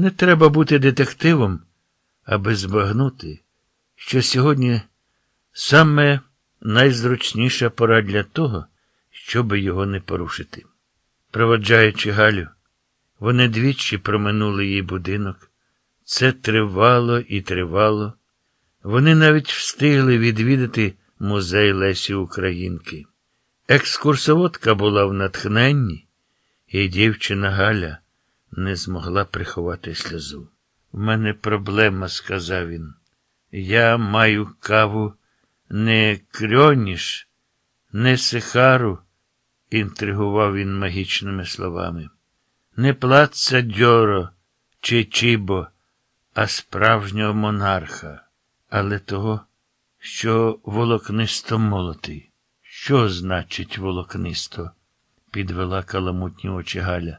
Не треба бути детективом, аби збагнути, що сьогодні саме найзручніша пора для того, щоби його не порушити. Проводжаючи Галю, вони двічі проминули її будинок. Це тривало і тривало. Вони навіть встигли відвідати музей Лесі Українки. Екскурсоводка була в натхненні, і дівчина Галя не змогла приховати сльозу. У мене проблема, сказав він. Я маю каву не крьоніш, не сихару, інтригував він магічними словами. Не плаца дьоро чи чібо, а справжнього монарха, але того, що волокнисто молотий. Що значить волокнисто? підвела каламутні очі Галя.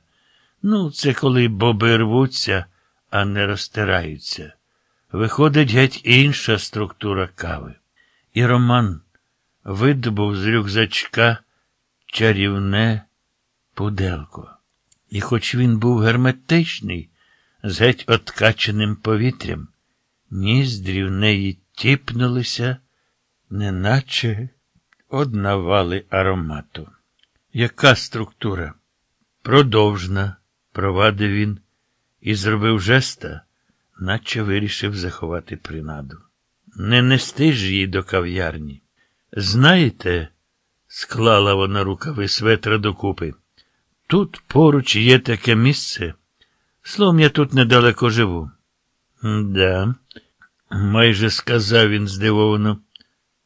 Ну, це коли боби рвуться, а не розтираються. Виходить геть інша структура кави. І Роман видобув з рюкзачка чарівне пуделко. І хоч він був герметичний, з геть откаченим повітрям, ніздрі в неї тіпнулися, неначе однавали аромату. Яка структура? Продовжна, провадив він і зробив жеста, наче вирішив заховати принаду. Не нести ж її до кав'ярні. Знаєте, склала вона рукави светра докупи. Тут поруч є таке місце. Словом, я тут недалеко живу. Да, майже сказав він здивовано.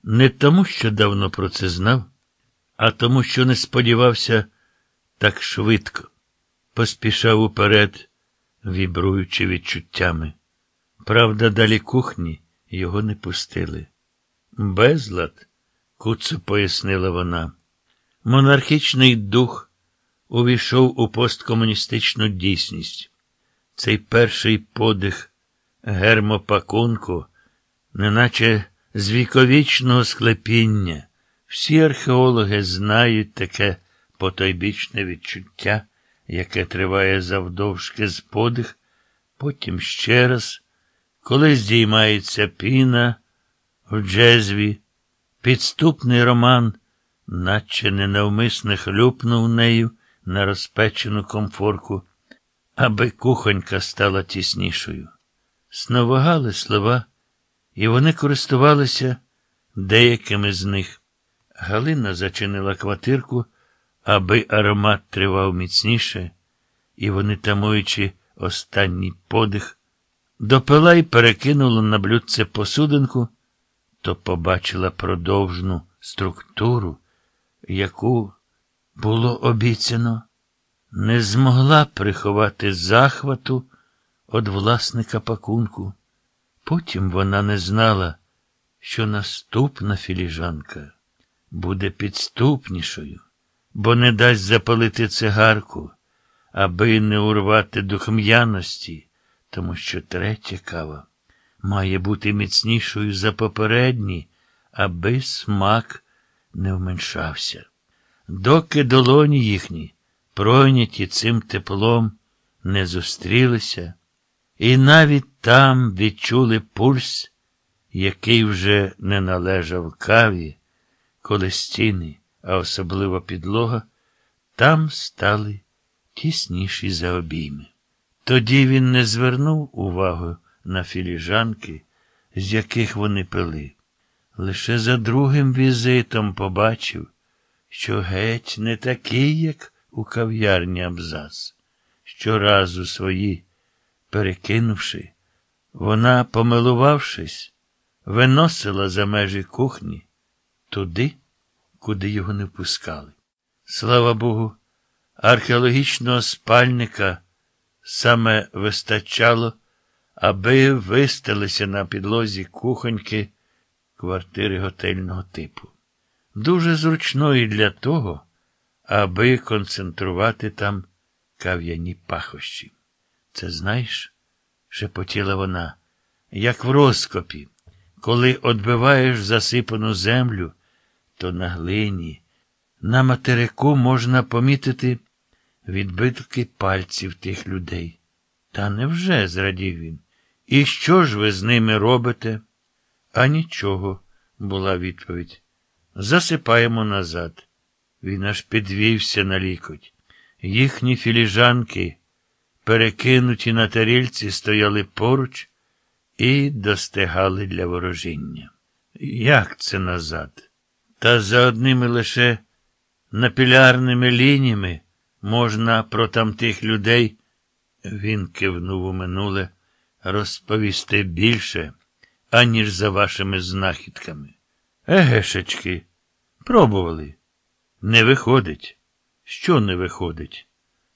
Не тому, що давно про це знав, а тому, що не сподівався так швидко. Поспішав уперед, вібруючи відчуттями. Правда, далі кухні його не пустили. Безлад, куцо пояснила вона. Монархічний дух увійшов у посткомуністичну дійсність. Цей перший подих гермопакунку, неначе з віковічного склепіння. Всі археологи знають таке потойбічне відчуття, яке триває завдовжки з подих, потім ще раз, коли здіймається піна в джезві, підступний роман, наче ненавмисне хлюпнув нею на розпечену комфорку, аби кухонька стала тіснішою. Сновагали слова, і вони користувалися деякими з них. Галина зачинила квартирку, аби аромат тривав міцніше, і вони, тамуючи останній подих, допила й перекинула на блюдце посудинку, то побачила продовжну структуру, яку було обіцяно, не змогла приховати захвату від власника пакунку. Потім вона не знала, що наступна філіжанка буде підступнішою, бо не дасть запалити цигарку, аби не урвати духм'яності, тому що третя кава має бути міцнішою за попередні, аби смак не вменшався. Доки долоні їхні, пройняті цим теплом, не зустрілися, і навіть там відчули пульс, який вже не належав каві, коли стіни, а особливо підлога, там стали тісніші за обійми. Тоді він не звернув увагу на філіжанки, з яких вони пили. Лише за другим візитом побачив, що геть не такий, як у кав'ярні абзац. Щоразу свої, перекинувши, вона, помилувавшись, виносила за межі кухні туди, куди його не впускали. Слава Богу, археологічного спальника саме вистачало, аби вистелися на підлозі кухоньки квартири готельного типу. Дуже зручної для того, аби концентрувати там кав'яні пахощі. Це знаєш, шепотіла вона, як в розкопі, коли одбиваєш засипану землю, то на глині, на материку можна помітити відбитки пальців тих людей. Та невже? зрадів він. І що ж ви з ними робите? А нічого, була відповідь. Засипаємо назад. Він аж підвівся на лікоть. Їхні філіжанки, перекинуті на тарільці, стояли поруч і достигали для ворожіння. Як це назад? Та за одними лише напілярними лініями можна про тамтих людей, він кивнув у минуле, розповісти більше, аніж за вашими знахідками. Егешечки, пробували. Не виходить. Що не виходить?